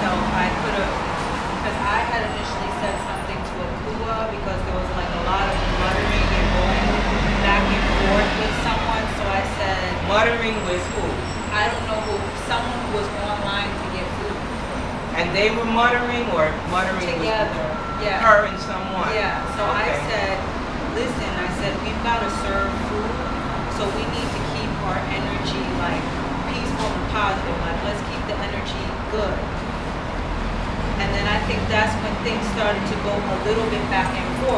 so I could have, because I had initially said something to Akua because there was like a lot of muttering and going back and forth with someone. So I said, muttering with who? I don't know who. Someone who was online to get food. And they were muttering or muttering together. With yeah. Her and someone. Yeah. So okay. I said, listen. I said we've got to serve food, so we need to keep our energy like peaceful and positive that's when things started to go a little bit back and forth.